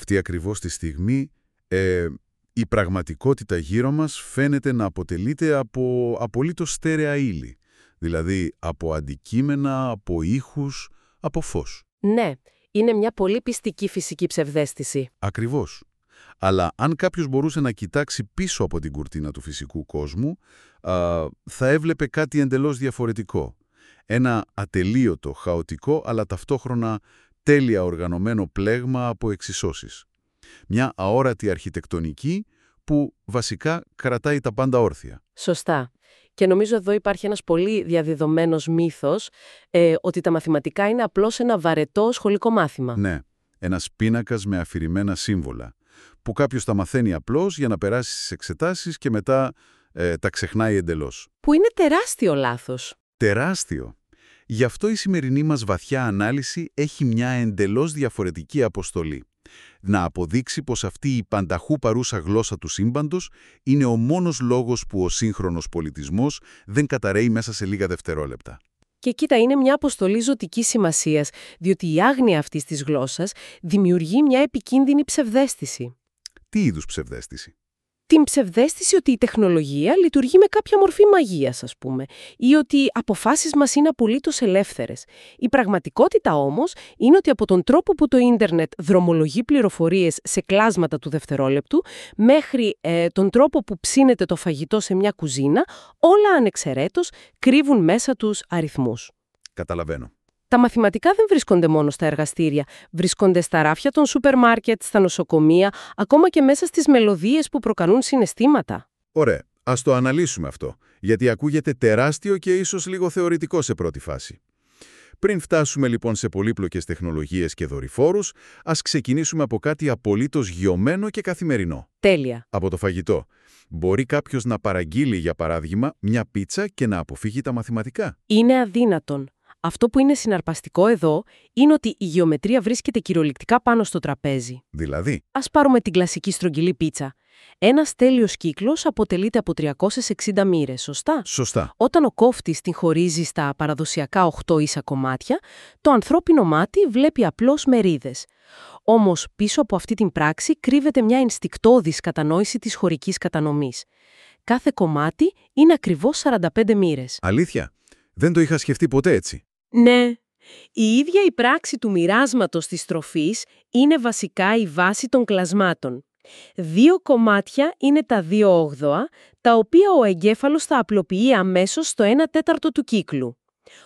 Αυτή ακριβώς τη στιγμή ε, η πραγματικότητα γύρω μας φαίνεται να αποτελείται από απολύτως στέρεα ύλη. Δηλαδή από αντικείμενα, από ήχους, από φως. Ναι, είναι μια πολύ πιστική φυσική ψευδέστηση. Ακριβώς. Αλλά αν κάποιος μπορούσε να κοιτάξει πίσω από την κουρτίνα του φυσικού κόσμου, α, θα έβλεπε κάτι εντελώς διαφορετικό. Ένα ατελείωτο, χαοτικό, αλλά ταυτόχρονα τέλεια οργανωμένο πλέγμα από εξισώσεις. Μια αόρατη αρχιτεκτονική που βασικά κρατάει τα πάντα όρθια. Σωστά. Και νομίζω εδώ υπάρχει ένας πολύ διαδεδομένος μύθος ε, ότι τα μαθηματικά είναι απλώς ένα βαρετό σχολικό μάθημα. Ναι, ένας πίνακας με αφηρημένα σύμβολα, που κάποιος τα μαθαίνει απλώς για να περάσει στις εξετάσεις και μετά ε, τα ξεχνάει εντελώς. Που είναι τεράστιο λάθος. Τεράστιο. Γι' αυτό η σημερινή μας βαθιά ανάλυση έχει μια εντελώς διαφορετική αποστολή. Να αποδείξει πως αυτή η πανταχού παρούσα γλώσσα του σύμπαντος είναι ο μόνος λόγος που ο σύγχρονος πολιτισμός δεν καταραίει μέσα σε λίγα δευτερόλεπτα. Και κοίτα, είναι μια αποστολή ζωτικής σημασίας, διότι η άγνοια αυτής της γλώσσας δημιουργεί μια επικίνδυνη ψευδέστηση. Τι είδους ψευδέστηση; Την ψευδέστηση ότι η τεχνολογία λειτουργεί με κάποια μορφή μαγείας, ας πούμε, ή ότι οι αποφάσεις μας είναι απολύτως ελεύθερες. Η πραγματικότητα όμως είναι ότι από τον τρόπο που το ίντερνετ δρομολογεί πληροφορίες σε κλάσματα του δευτερόλεπτου, μέχρι ε, τον τρόπο που ψήνεται το φαγητό σε μια κουζίνα, όλα ανεξαιρέτως κρύβουν μέσα τους αριθμούς. Καταλαβαίνω. Τα μαθηματικά δεν βρίσκονται μόνο στα εργαστήρια. Βρίσκονται στα ράφια των σούπερ μάρκετ, στα νοσοκομεία, ακόμα και μέσα στις μελωδίες που προκαλούν συναισθήματα. Ωραία. Ας το αναλύσουμε αυτό, γιατί ακούγεται τεράστιο και ίσως λίγο θεωρητικό σε πρώτη φάση. Πριν φτάσουμε λοιπόν σε πολύπλοκες τεχνολογίες και δορυφόρους, ας ξεκινήσουμε από κάτι απολύτως γιωμένο και καθημερινό. Τέλεια. Από το φαγητό. Μπορεί κάποιος να παραγγείλει, για παράδειγμα, μια πίτσα και να αποφύγει τα μαθηματικά; Είναι αδύνατον. Αυτό που είναι συναρπαστικό εδώ είναι ότι η γεωμετρία βρίσκεται κυριολεκτικά πάνω στο τραπέζι. Δηλαδή; Ας πάρουμε την κλασική στρογγυλή πίτσα. Ένας τέλειος κύκλος αποτελείται από 360 μοίρες, σωστά; Σωστά. Όταν ο κόφτης την χωρίζει στα παραδοσιακά 8 ίσα κομμάτια, το ανθρώπινο μάτι βλέπει απλώς μερίδες. Όμως πίσω από αυτή την πράξη κρύβεται μια ενστικτόδης κατανόηση της χωρικής κατανομής. Κάθε κομμάτι είναι ακριβώς 45 μοίρες. Αλήθεια; Δεν το είχα σκεφτεί ποτέ έτσι. Ναι. Η ίδια η πράξη του μοιράσματος της τροφής είναι βασικά η βάση των κλασμάτων. Δύο κομμάτια είναι τα δύο όγδοα, τα οποία ο εγκέφαλος θα απλοποιεί αμέσως στο 1 τέταρτο του κύκλου.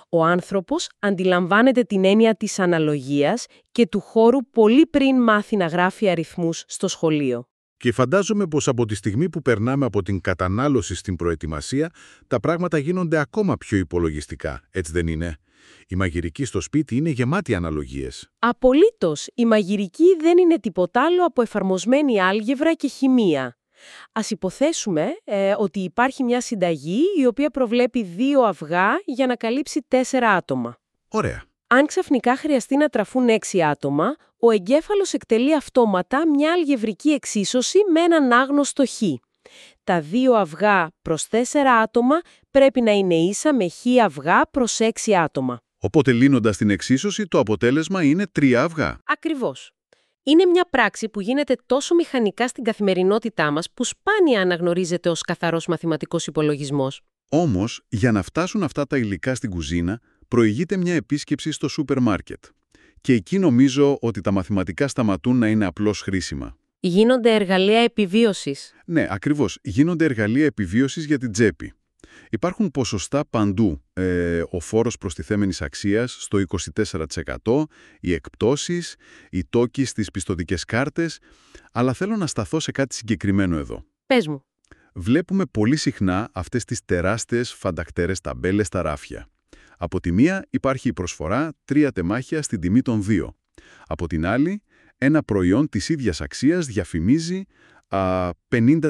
Ο άνθρωπος αντιλαμβάνεται την έννοια της αναλογίας και του χώρου πολύ πριν μάθει να γράφει αριθμούς στο σχολείο. Και φαντάζομαι πως από τη στιγμή που περνάμε από την κατανάλωση στην προετοιμασία, τα πράγματα γίνονται ακόμα πιο υπολογιστικά, έτσι δεν είναι; Η μαγειρική στο σπίτι είναι γεμάτη αναλογίες. Απολύτως. Η μαγειρική δεν είναι τίποτα άλλο από εφαρμοσμένη άλγευρα και χημεία. Ας υποθέσουμε ε, ότι υπάρχει μια συνταγή η οποία προβλέπει δύο αυγά για να καλύψει τέσσερα άτομα. Ωραία. Αν ξαφνικά χρειαστεί να τραφούν έξι άτομα, ο εγκέφαλος εκτελεί αυτόματα μια αλγευρική εξίσωση με έναν άγνωστο χ. Τα δύο αυγά προς τέσσερα άτομα πρέπει να είναι ίσα με χ αυγά προς έξι άτομα. Οπότε λύνοντας την εξίσωση, το αποτέλεσμα είναι τρία αυγά. Ακριβώς. Είναι μια πράξη που γίνεται τόσο μηχανικά στην καθημερινότητά μας που σπάνια αναγνωρίζεται ως καθαρός μαθηματικός υπολογισμός. Όμως, για να φτάσουν αυτά τα υλικά στην κουζίνα, προηγείται μια επίσκεψη στο σούπερ μάρκετ. Και εκεί νομίζω ότι τα μαθηματικά σταματούν να είναι απλώς χρήσιμα. Γίνονται εργαλεία επιβίωσης. Ναι, ακριβώς. Γίνονται εργαλεία επιβίωσης για την τσέπη. Υπάρχουν ποσοστά παντού. Ε, ο φόρος προστιθέμενης αξίας στο 24%, οι εκπτώσεις, οι τόκοι στις πιστοτικές κάρτες, αλλά θέλω να σταθώ σε κάτι συγκεκριμένο εδώ. Πες μου. Βλέπουμε πολύ συχνά αυτές τις τεράστιες φαντακτέρες ταμπέλες στα ράφια. Από τη μία υπάρχει η προσφορά τρία τεμάχια στην τιμή των δύο. Από την άλλη, ένα προϊόν της ίδιας αξίας διαφημίζει α, 50%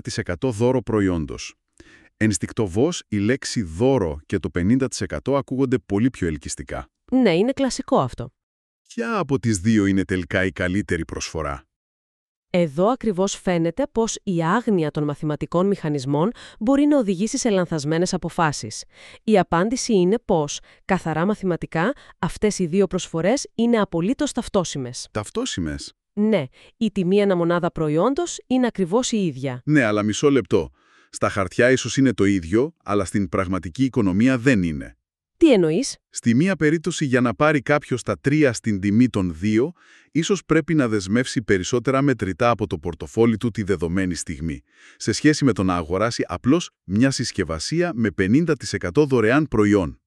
δώρο προϊόντος. Ενστικτοβώς η λέξη δώρο και το 50% ακούγονται πολύ πιο ελκυστικά. Ναι, είναι κλασικό αυτό. Ποια από τις δύο είναι τελικά η καλύτερη προσφορά; Εδώ ακριβώς φαίνεται πως η άγνοια των μαθηματικών μηχανισμών μπορεί να οδηγήσει σε λανθασμένες αποφάσεις. Η απάντηση είναι πως, καθαρά μαθηματικά, αυτές οι δύο προσφορές είναι απολύτως ταυτόσιμες. Ταυτόσιμες. Ναι, η τιμή αναμονάδα προϊόντος είναι ακριβώς η ίδια. Ναι, αλλά μισό λεπτό. Στα χαρτιά ίσως είναι το ίδιο, αλλά στην πραγματική οικονομία δεν είναι. Τι εννοείς; Στη μία περίπτωση για να πάρει κάποιος τα τρία στην τιμή των δύο, ίσως πρέπει να δεσμεύσει περισσότερα μετρητά από το πορτοφόλι του τη δεδομένη στιγμή, σε σχέση με το να αγοράσει απλώς μια συσκευασία με 50% δωρεάν προϊόν.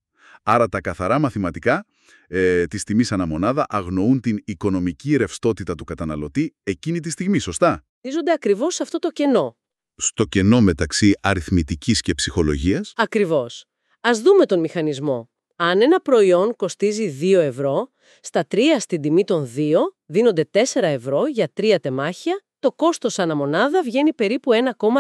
Άρα τα καθαρά μαθηματικά ε, της τιμής αναμονάδα αγνοούν την οικονομική ρευστότητα του καταναλωτή εκείνη τη στιγμή, σωστά; Τίζονται ακριβώς σε αυτό το κενό. Στο κενό μεταξύ αριθμητικής και ψυχολογίας; Ακριβώς. Ας δούμε τον μηχανισμό. Αν ένα προϊόν κοστίζει 2 ευρώ, στα 3 στην τιμή των 2 δίνονται 4 ευρώ για 3 τεμάχια, το κόστος αναμονάδα βγαίνει περίπου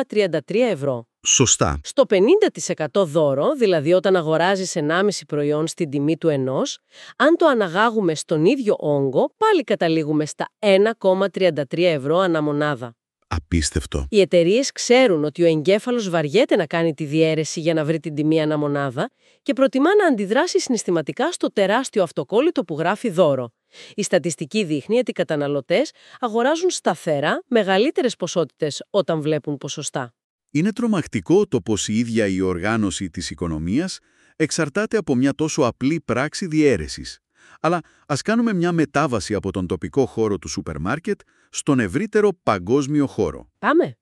1,33 ευρώ. Σωστά. Στο 50% δώρο, δηλαδή όταν αγοράζεις 1,5 προϊόν στην τιμή του ενός, αν το αναγάγουμε στον ίδιο όγκο, πάλι καταλήγουμε στα 1,33 ευρώ αναμονάδα. Απίστευτο. Οι εταιρείες ξέρουν ότι ο εγκέφαλος βαριέται να κάνει τη διαίρεση για να βρει την τιμή αναμονάδα και προτιμά να αντιδράσει συναισθηματικά στο τεράστιο αυτοκόλλητο που γράφει δώρο. Η στατιστική δείχνει ότι οι καταναλωτές αγοράζουν σταθερά μεγαλύτερες ποσότητες όταν βλέπουν ποσοστά. Είναι τρομακτικό το πως η ίδια η οργάνωση της οικονομίας εξαρτάται από μια τόσο απλή πράξη διαίρεσης. Αλλά ας κάνουμε μια μετάβαση από τον τοπικό χώρο του σούπερ μάρκετ στον ευρύτερο παγκόσμιο χώρο. Πάμε.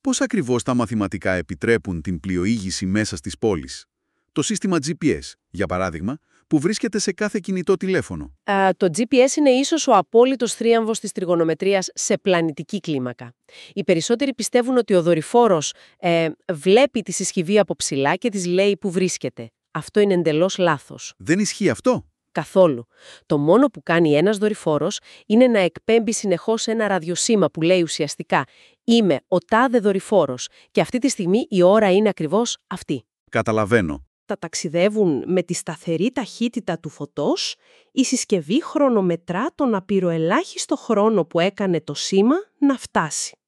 Πώς ακριβώς τα μαθηματικά επιτρέπουν την πλοήγηση μέσα στις πόλεις; Το σύστημα GPS, για παράδειγμα, που βρίσκεται σε κάθε κινητό τηλέφωνο. Α, το GPS είναι ίσως ο απόλυτος θρίαμβος της τριγωνομετρίας σε πλανητική κλίμακα. Οι περισσότεροι πιστεύουν ότι ο δορυφόρος ε, βλέπει τη συσκευή από ψηλά και της λέει που βρίσκεται. Αυτό είναι εντελώς λάθος. Δεν ισχύει αυτό; Καθόλου. Το μόνο που κάνει ένας δορυφόρος είναι να εκπέμπει συνεχώς ένα ραδιοσύμα που λέει ουσιαστικά «Είμαι ο τάδε δορυφόρος και αυτή τη στιγμή η ώρα είναι ακριβώς αυτή». Καταλαβαίνω. Τα ταξιδεύουν με τη σταθερή ταχύτητα του φωτός, η συσκευή χρονομετρά τον απειροελάχιστο χρόνο που έκανε το σήμα να φτάσει.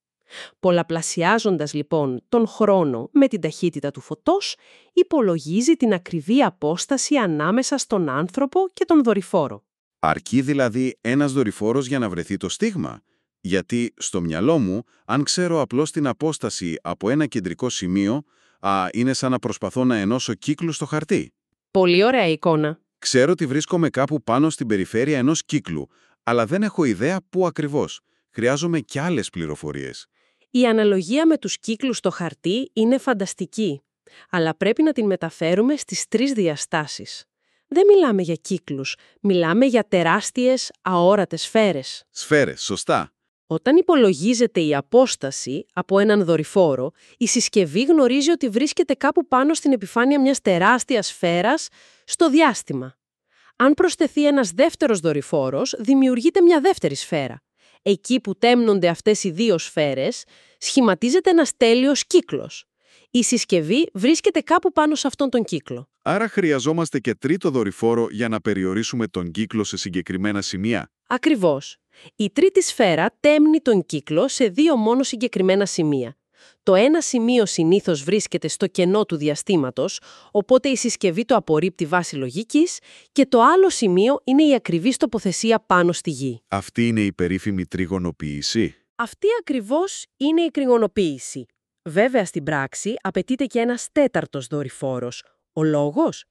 Πολλαπλασιάζοντας λοιπόν τον χρόνο με την ταχύτητα του φωτός, υπολογίζει την ακριβή απόσταση ανάμεσα στον άνθρωπο και τον δορυφόρο. Αρκεί δηλαδή ένας δορυφόρος για να βρεθεί το στίγμα; Γιατί στο μυαλό μου, αν ξέρω απλώς την απόσταση από ένα κεντρικό σημείο, α, είναι σαν να προσπαθώ να ενώσω κύκλους στο χαρτί. Πολύ ωραία εικόνα. Ξέρω ότι βρίσκομαι κάπου πάνω στην περιφέρεια ενός κύκλου, αλλά δεν έχω ιδέα πού ακριβώς. Χρειάζομαι κι άλλες πληροφορίες. Η αναλογία με τους κύκλους στο χαρτί είναι φανταστική, αλλά πρέπει να την μεταφέρουμε στις τρεις διαστάσεις. Δεν μιλάμε για κύκλους, μιλάμε για τεράστιες αόρατες σφαίρες. Σφαίρες, σωστά. Όταν υπολογίζεται η απόσταση από έναν δορυφόρο, η συσκευή γνωρίζει ότι βρίσκεται κάπου πάνω στην επιφάνεια μιας τεράστιας σφαίρας στο διάστημα. Αν προσθεθεί ένας δεύτερος δορυφόρος, δημιουργείται μια δεύτερη σφαίρα. Εκεί που τέμνονται αυτές οι δύο σφαίρες, σχηματίζεται ένας τέλειος κύκλος. Η συσκευή βρίσκεται κάπου πάνω σε αυτόν τον κύκλο. Άρα χρειαζόμαστε και τρίτο δορυφόρο για να περιορίσουμε τον κύκλο σε συγκεκριμένα σημεία; Ακριβώς. Η τρίτη σφαίρα τέμνει τον κύκλο σε δύο μόνο συγκεκριμένα σημεία. Το ένα σημείο συνήθως βρίσκεται στο κενό του διαστήματος, οπότε η συσκευή το απορρίπτει βάση λογικής και το άλλο σημείο είναι η ακριβής τοποθεσία πάνω στη γη. Αυτή είναι η περίφημη τριγωνοποίηση; Αυτή ακριβώς είναι η κρυγωνοποίηση. Βέβαια στην πράξη απαιτείται και ένας τέταρτος δορυφόρος. Ο λόγος;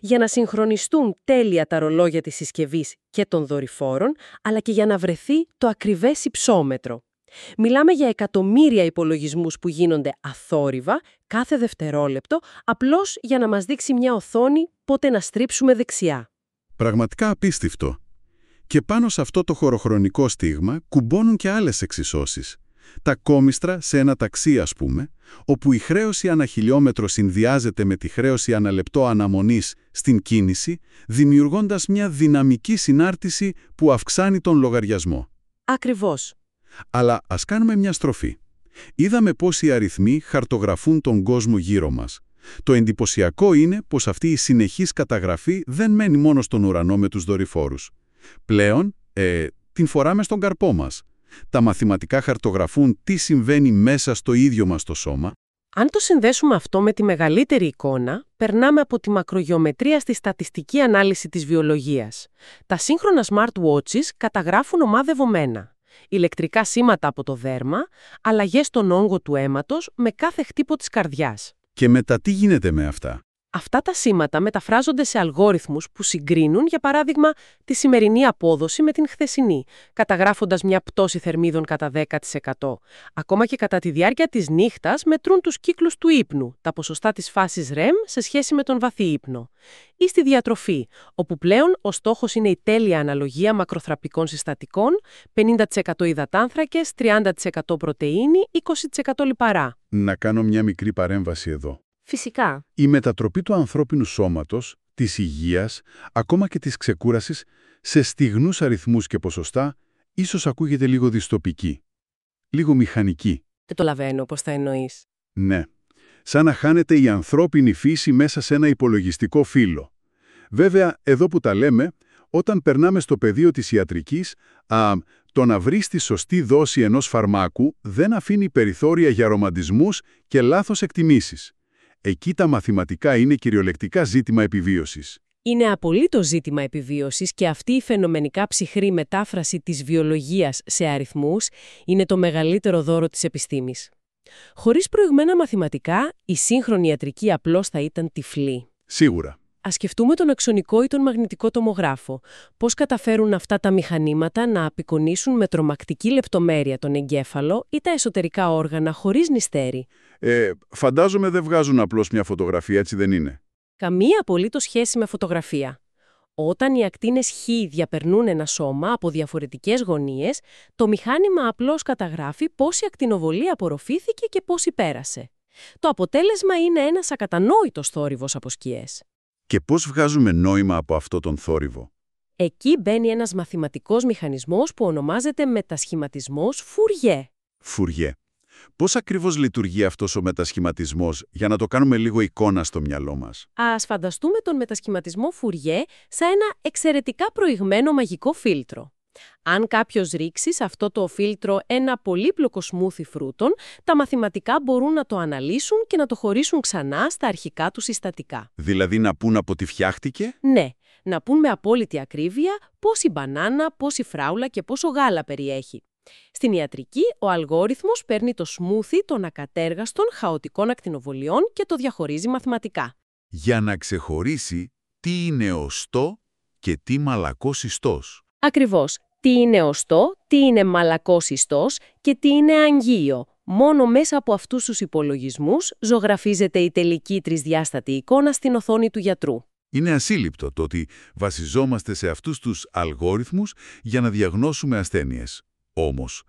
Για να συγχρονιστούν τέλεια τα ρολόγια της συσκευής και των δορυφόρων, αλλά και για να βρεθεί το ακριβές υψόμετρο. Μιλάμε για εκατομμύρια υπολογισμούς που γίνονται αθόρυβα κάθε δευτερόλεπτο, απλώς για να μας δείξει μια οθόνη πότε να στρίψουμε δεξιά. Πραγματικά απίστευτο. Και πάνω σε αυτό το χωροχρονικό στίγμα κουμπώνουν και άλλες εξισώσεις. Τα κόμιστρα σε ένα ταξί, ας πούμε, όπου η χρέωση ανά χιλιόμετρο συνδυάζεται με τη χρέωση ανά λεπτό αναμονής στην κίνηση, δημιουργώντας μια δυναμική συνάρτηση που αυξάνει τον λογαριασμό. Ακριβώς. Αλλά ας κάνουμε μια στροφή. Είδαμε πώς οι αριθμοί χαρτογραφούν τον κόσμο γύρω μας. Το εντυπωσιακό είναι πως αυτή η συνεχής καταγραφή δεν μένει μόνο στον ουρανό με τους δορυφόρους. Πλέον, ε, την φοράμε στον καρπό μας. Τα μαθηματικά χαρτογραφούν τι συμβαίνει μέσα στο ίδιο μας το σώμα. Αν το συνδέσουμε αυτό με τη μεγαλύτερη εικόνα, περνάμε από τη μακρογεωμετρία στη στατιστική ανάλυση της βιολογίας. Τα σύγχρονα smartwatches καταγράφουν ομάδευομένα. ηλεκτρικά σήματα από το δέρμα, αλλαγές στον όγκο του αίματος με κάθε χτύπο της καρδιάς. Και μετά τι γίνεται με αυτά; Αυτά τα σήματα μεταφράζονται σε αλγόριθμους που συγκρίνουν, για παράδειγμα, τη σημερινή απόδοση με την χθεσινή, καταγράφοντας μια πτώση θερμίδων κατά 10%. Ακόμα και κατά τη διάρκεια της νύχτας μετρούν τους κύκλους του ύπνου, τα ποσοστά της φάσης REM σε σχέση με τον βαθύ ύπνο. Ή στη διατροφή, όπου πλέον ο στόχος είναι η τέλεια αναλογία μακροθραπικών συστατικών, 50% υδατάνθρακες, 30% πρωτεΐνη, 20% λιπαρά. Να κάνω μια μικρή παρέμβαση εδώ. Φυσικά. Η μετατροπή του ανθρώπινου σώματος, της υγείας, ακόμα και της ξεκούρασης, σε στιγνούς αριθμούς και ποσοστά, ίσως ακούγεται λίγο δυστοπική. Λίγο μηχανική. Δεν το λαβαίνω πώς θα εννοείς. Ναι. Σαν να χάνεται η ανθρώπινη φύση μέσα σε ένα υπολογιστικό φύλλο. Βέβαια, εδώ που τα λέμε, όταν περνάμε στο πεδίο της ιατρικής, α, το να βρεις τη σωστή δόση ενός φαρμάκου δεν αφήνει περιθώρια για ρομαντισμούς και λάθος εκτιμήσεις. Εκεί τα μαθηματικά είναι κυριολεκτικά ζήτημα επιβίωσης. Είναι απολύτως ζήτημα επιβίωσης και αυτή η φαινομενικά ψυχρή μετάφραση της βιολογίας σε αριθμούς είναι το μεγαλύτερο δώρο της επιστήμης. Χωρίς προηγμένα μαθηματικά, η σύγχρονη ιατρική απλώς θα ήταν τυφλή. Σίγουρα. Ας σκεφτούμε τον αξονικό ή τον μαγνητικό τομογράφο. Πώς καταφέρουν αυτά τα μηχανήματα να απεικονίσουν με τρομακτική λεπτομέρεια τον εγκέφαλο ή τα εσωτερικά όργανα χωρίς νηστέρι. Ε, φαντάζομαι δεν βγάζουν απλώς μια φωτογραφία, έτσι δεν είναι. Καμία απολύτως σχέση με φωτογραφία. Όταν οι ακτίνες Χ διαπερνούν ένα σώμα από διαφορετικές γωνίες, το μηχάνημα απλώς καταγράφει πόση ακτινοβολία απορροφήθηκε και πόση πέρασε. Το αποτέλεσμα είναι ένας ακατανόητος θόρυβος από σκιές. Και πώς βγάζουμε νόημα από αυτό τον θόρυβο; Εκεί μπαίνει ένας μαθηματικός μηχανισμός που ονομάζεται μετασχηματισμός Φουριέ. Φουριέ. Πώς ακριβώς λειτουργεί αυτός ο μετασχηματισμός, για να το κάνουμε λίγο εικόνα στο μυαλό μας; Ας φανταστούμε τον μετασχηματισμό Φουριέ σαν ένα εξαιρετικά προηγμένο μαγικό φίλτρο. Αν κάποιος ρίξει σε αυτό το φίλτρο ένα πολύπλοκο σμούθι φρούτων, τα μαθηματικά μπορούν να το αναλύσουν και να το χωρίσουν ξανά στα αρχικά του συστατικά. Δηλαδή να πούν από τι φτιάχτηκε; Ναι, να πούν με απόλυτη ακρίβεια πόση μπανάνα, πόση φράουλα και πόσο γάλα περιέχει. Στην ιατρική, ο αλγόριθμος παίρνει το σμούθι των ακατέργαστων χαοτικών ακτινοβολιών και το διαχωρίζει μαθηματικά. Για να ξεχωρίσει τι είναι οστό και τι μαλακός ιστός. Ακριβώς. Τι είναι οστό, τι είναι μαλακός ιστός και τι είναι αγγείο. Μόνο μέσα από αυτούς τους υπολογισμούς ζωγραφίζεται η τελική τρισδιάστατη εικόνα στην οθόνη του γιατρού. Είναι ασύλληπτο το ότι βασιζόμαστε σε αυτούς τους αλγόριθμους για να διαγνώσουμε ασθένειες. Όμως,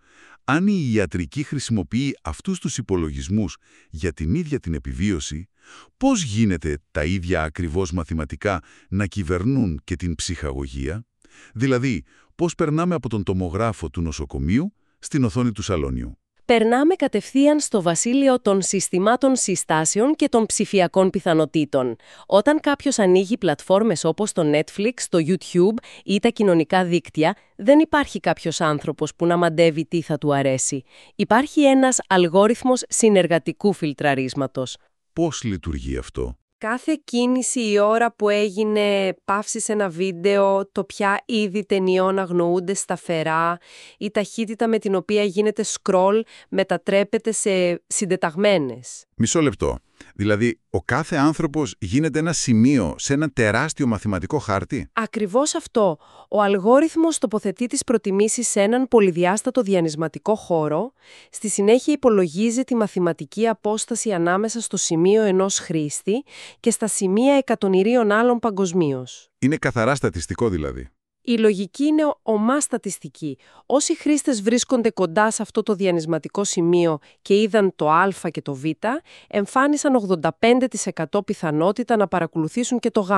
αν η ιατρική χρησιμοποιεί αυτούς τους υπολογισμούς για την ίδια την επιβίωση, πώς γίνεται τα ίδια ακριβώς μαθηματικά να κυβερνούν και την ψυχαγωγία, δηλαδή πώς περνάμε από τον τομογράφο του νοσοκομείου στην οθόνη του σαλόνιου περνάμε κατευθείαν στο βασίλειο των συστημάτων συστάσεων και των ψηφιακών πιθανοτήτων. Όταν κάποιος ανοίγει πλατφόρμες όπως το Netflix, το YouTube ή τα κοινωνικά δίκτυα, δεν υπάρχει κάποιος άνθρωπος που να μαντεύει τι θα του αρέσει. Υπάρχει ένας αλγόριθμος συνεργατικού φιλτραρίσματος. Πώς λειτουργεί αυτό; Κάθε κίνηση η ώρα που έγινε παύση σε ένα βίντεο, το ποια είδη ταινιών αγνοούνται σταθερά, η ταχύτητα με την οποία γίνεται scroll μετατρέπεται σε συντεταγμένες; Μισό λεπτό. Δηλαδή, ο κάθε άνθρωπος γίνεται ένα σημείο σε ένα τεράστιο μαθηματικό χάρτη; Ακριβώς αυτό. Ο αλγόριθμος τοποθετεί τις προτιμήσεις σε έναν πολυδιάστατο διανυσματικό χώρο, στη συνέχεια υπολογίζει τη μαθηματική απόσταση ανάμεσα στο σημείο ενός χρήστη και στα σημεία εκατομμυρίων άλλων παγκοσμίως. Είναι καθαρά στατιστικό δηλαδή. Η λογική είναι ομά στατιστική. Όσοι χρήστες βρίσκονται κοντά σε αυτό το διανυσματικό σημείο και είδαν το α και το β, εμφάνισαν 85% πιθανότητα να παρακολουθήσουν και το γ.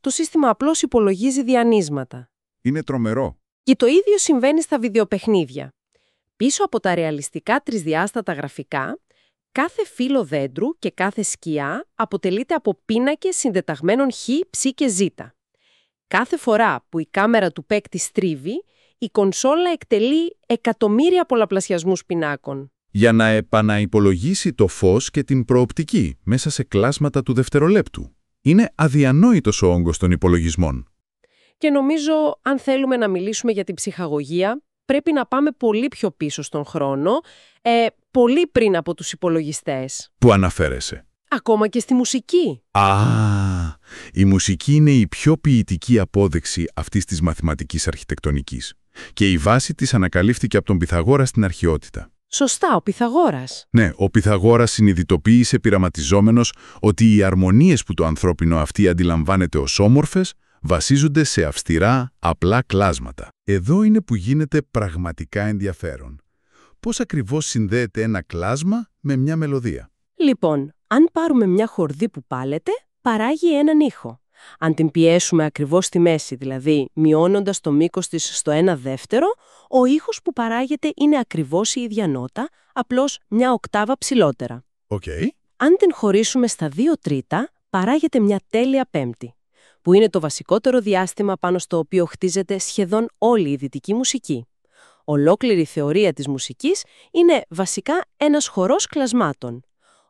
Το σύστημα απλώς υπολογίζει διανύσματα. Είναι τρομερό. Και το ίδιο συμβαίνει στα βιντεοπαιχνίδια. Πίσω από τα ρεαλιστικά τρισδιάστατα γραφικά, κάθε φύλλο δέντρου και κάθε σκιά αποτελείται από πίνακες συνδεταγμένων χ, ψ και ζ. Κάθε φορά που η κάμερα του παίκτη στρίβει, η κονσόλα εκτελεί εκατομμύρια πολλαπλασιασμούς πινάκων. Για να επαναυπολογίσει το φως και την προοπτική μέσα σε κλάσματα του δευτερολέπτου. Είναι αδιανόητος ο όγκος των υπολογισμών. Και νομίζω, αν θέλουμε να μιλήσουμε για την ψυχαγωγία, πρέπει να πάμε πολύ πιο πίσω στον χρόνο, ε, πολύ πριν από τους υπολογιστές. Πού αναφέρεσαι; Ακόμα και στη μουσική. Α, η μουσική είναι η πιο ποιητική απόδειξη αυτής της μαθηματικής αρχιτεκτονικής. Και η βάση της ανακαλύφθηκε από τον Πυθαγόρα στην αρχαιότητα. Σωστά, ο Πυθαγόρας. Ναι, ο Πυθαγόρας συνειδητοποίησε πειραματιζόμενος ότι οι αρμονίες που το ανθρώπινο αυτή αντιλαμβάνεται ως όμορφες βασίζονται σε αυστηρά, απλά κλάσματα. Εδώ είναι που γίνεται πραγματικά ενδιαφέρον. Πώς ακριβώς συνδέεται ένα κλάσμα με μια μελωδία; Λοιπόν, αν πάρουμε μια χορδή που πάλεται, παράγει έναν ήχο. Αν την πιέσουμε ακριβώς στη μέση, δηλαδή μειώνοντας το μήκος της στο 1 δεύτερο, ο ήχος που παράγεται είναι ακριβώς η ίδια νότα, απλώς μια οκτάβα ψηλότερα. Okay. Αν την χωρίσουμε στα 2 τρίτα, παράγεται μια τέλεια πέμπτη, που είναι το βασικότερο διάστημα πάνω στο οποίο χτίζεται σχεδόν όλη η δυτική μουσική. Ολόκληρη θεωρία της μουσικής είναι βασικά ένας χορός κλασμάτων.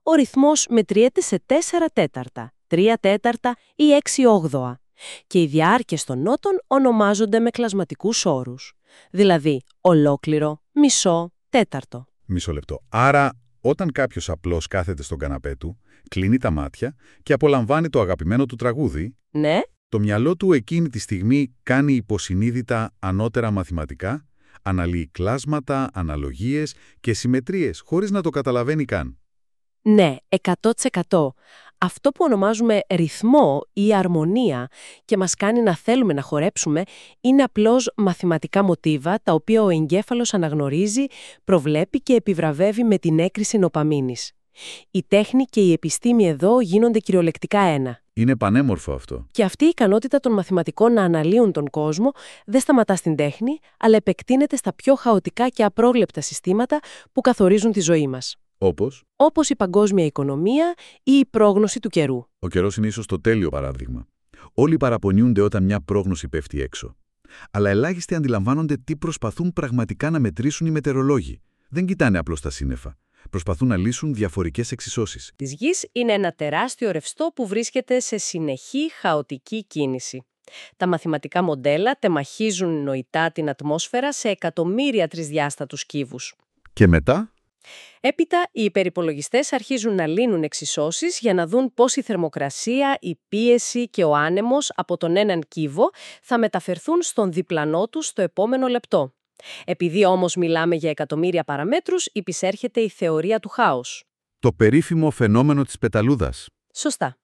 Ο ρυθμός μετριέται σε 4 τέταρτα, 3 τέταρτα ή 6 όγδοα και οι διάρκειες των νότων ονομάζονται με κλασματικούς όρους, δηλαδή ολόκληρο, μισό, τέταρτο. Μισό λεπτό. Άρα, όταν κάποιος απλώς κάθεται στον καναπέ του, κλείνει τα μάτια και απολαμβάνει το αγαπημένο του τραγούδι, Ναι, το μυαλό του εκείνη τη στιγμή κάνει υποσυνείδητα ανώτερα μαθηματικά, αναλύει κλάσματα, αναλογίες και συμμετρίες χωρίς να το καταλαβαίνει καν. Ναι, 100%. Αυτό που ονομάζουμε ρυθμό ή αρμονία και μας κάνει να θέλουμε να χορέψουμε είναι απλώς μαθηματικά μοτίβα τα οποία ο εγκέφαλος αναγνωρίζει, προβλέπει και επιβραβεύει με την έκρηση νοπαμίνης. Η τέχνη και η επιστήμη εδώ γίνονται κυριολεκτικά ένα. Είναι πανέμορφο αυτό. Και αυτή η ικανότητα των μαθηματικών να αναλύουν τον κόσμο δεν σταματά στην τέχνη, αλλά επεκτείνεται στα πιο χαοτικά και απρόβλεπτα συστήματα που καθορίζουν τη ζωή μας. Όπως, Όπως η παγκόσμια οικονομία ή η πρόγνωση του καιρού. ο καιρός είναι ίσως το τέλειο παράδειγμα. Όλοι παραπονιούνται όταν μια πρόγνωση πέφτει έξω. Αλλά ελάχιστοι αντιλαμβάνονται τι προσπαθούν πραγματικά να μετρήσουν οι μετεωρολόγοι. Δεν κοιτάνε απλώς τα σύννεφα. Προσπαθούν να λύσουν διαφορικές εξισώσεις. της Γης είναι ένα τεράστιο ρευστό που βρίσκεται σε συνεχή χαοτική κίνηση. Τα μαθηματικά μοντέλα τεμαχίζουν νοητά την ατμόσφαιρα σε εκατομμύρια τρισδιάστατους κύβους. Και μετά, Έπειτα, οι υπερυπολογιστές αρχίζουν να λύνουν εξισώσεις για να δουν πώς η θερμοκρασία, η πίεση και ο άνεμος από τον έναν κύβο θα μεταφερθούν στον διπλανό τους στο επόμενο λεπτό. Επειδή όμως μιλάμε για εκατομμύρια παραμέτρους, υπησέρχεται η θεωρία του χάους. το περίφημο φαινόμενο της πεταλούδας. Σωστά.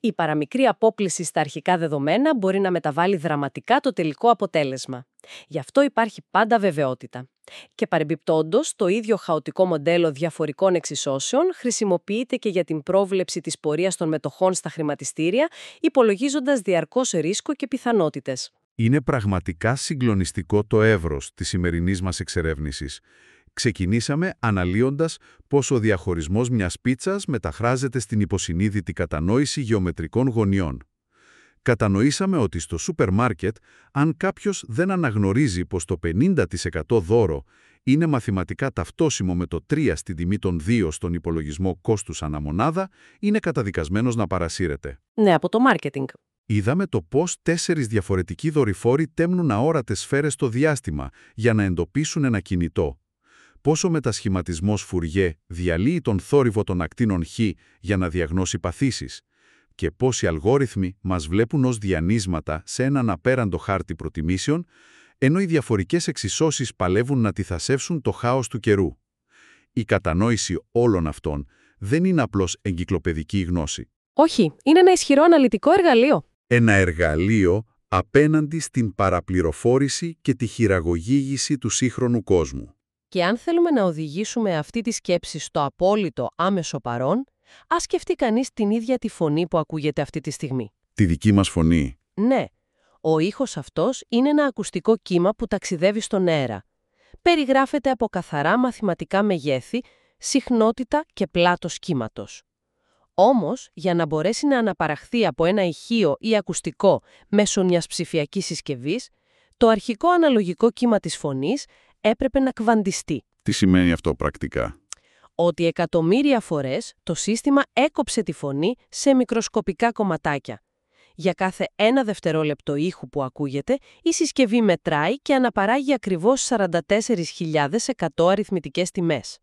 Η παραμικρή απόκληση στα αρχικά δεδομένα μπορεί να μεταβάλει δραματικά το τελικό αποτέλεσμα. Γι' αυτό υπάρχει πάντα βεβαιότητα. Και παρεμπιπτόντως, το ίδιο χαοτικό μοντέλο διαφορικών εξισώσεων χρησιμοποιείται και για την πρόβλεψη της πορείας των μετοχών στα χρηματιστήρια, υπολογίζοντας διαρκώς ρίσκο και πιθανότητες. Είναι πραγματικά συγκλονιστικό το εύρος της σημερινής μας εξερεύνησης. Ξεκινήσαμε αναλύοντας πώς ο διαχωρισμός μιας πίτσας μεταχράζεται στην υποσυνείδητη κατανόηση γεωμετρικών γωνιών. Κατανοήσαμε ότι στο σούπερ μάρκετ, αν κάποιος δεν αναγνωρίζει πως το 50% δώρο είναι μαθηματικά ταυτόσιμο με το 3 στην τιμή των 2 στον υπολογισμό κόστους αναμονάδα, είναι καταδικασμένος να παρασύρεται. Ναι, από το μάρκετινγκ. Είδαμε το πώς τέσσερις διαφορετικοί δορυφόροι τέμνουν αόρατες σφαίρες στο διάστημα για να εντοπίσουν ένα κινητό. Πώς ο μετασχηματισμός Φουριέ διαλύει τον θόρυβο των ακτίνων Χ για να διαγνώσει παθήσεις και πώς οι αλγόριθμοι μας βλέπουν ως διανύσματα σε έναν απέραντο χάρτη προτιμήσεων, ενώ οι διαφορικές εξισώσεις παλεύουν να τυθασεύσουν το χάος του καιρού. Η κατανόηση όλων αυτών δεν είναι απλώς εγκυκλοπαιδική γνώση. Όχι, είναι ένα ισχυρό αναλυτικό εργαλείο. Ένα εργαλείο απέναντι στην παραπληροφόρηση και τη χειραγωγήγηση του σύγχρονου κόσμου. Και αν θέλουμε να οδηγήσουμε αυτή τη σκέψη στο απόλυτο άμεσο παρόν, ας σκεφτεί κανείς την ίδια τη φωνή που ακούγεται αυτή τη στιγμή. Τη δική μας φωνή. Ναι, ο ήχος αυτός είναι ένα ακουστικό κύμα που ταξιδεύει στον αέρα. Περιγράφεται από καθαρά μαθηματικά μεγέθη, συχνότητα και πλάτος κύματος. Όμως, για να μπορέσει να αναπαραχθεί από ένα ηχείο ή ακουστικό μέσω μιας ψηφιακής συσκευής, το αρχικό αναλογικό κύμα της φωνής έπρεπε να κβαντιστεί. Τι σημαίνει αυτό πρακτικά; Ότι εκατομμύρια φορές το σύστημα έκοψε τη φωνή σε μικροσκοπικά κομματάκια. Για κάθε ένα δευτερόλεπτο ήχου που ακούγεται, η συσκευή μετράει και αναπαράγει ακριβώς 44.100 αριθμητικές τιμές.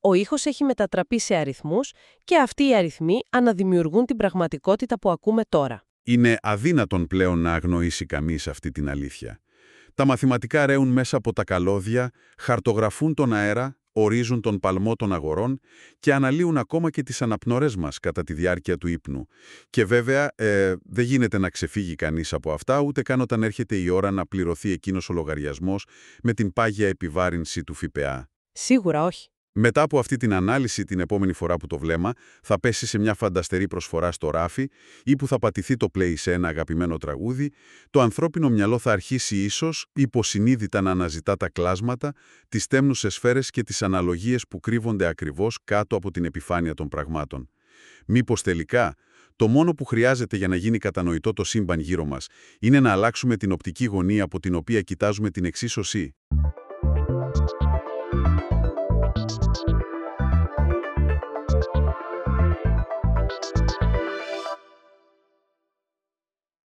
Ο ήχος έχει μετατραπεί σε αριθμούς και αυτοί οι αριθμοί αναδημιουργούν την πραγματικότητα που ακούμε τώρα. Είναι αδύνατον πλέον να αγνοήσει καμής αυτή την αλήθεια. Τα μαθηματικά ρέουν μέσα από τα καλώδια, χαρτογραφούν τον αέρα, ορίζουν τον παλμό των αγορών και αναλύουν ακόμα και τις αναπνορές μας κατά τη διάρκεια του ύπνου. Και βέβαια ε, δεν γίνεται να ξεφύγει κανείς από αυτά, ούτε καν όταν έρχεται η ώρα να πληρωθεί εκείνος ο λογαριασμός με την πάγια επιβάρυνση του ΦΠΑ. Σίγουρα όχι. Μετά από αυτή την ανάλυση την επόμενη φορά που το βλέμμα θα πέσει σε μια φανταστερή προσφορά στο ράφι ή που θα πατηθεί το play σε ένα αγαπημένο τραγούδι, το ανθρώπινο μυαλό θα αρχίσει ίσως υποσυνείδητα να αναζητά τα κλάσματα, τις τέμνουσες σφαίρες και τις αναλογίες που κρύβονται ακριβώς κάτω από την επιφάνεια των πραγμάτων. Μήπως τελικά το μόνο που χρειάζεται για να γίνει κατανοητό το σύμπαν γύρω μας είναι να αλλάξουμε την οπτική γωνία από την οποία κοιτάζουμε την εξίσωση;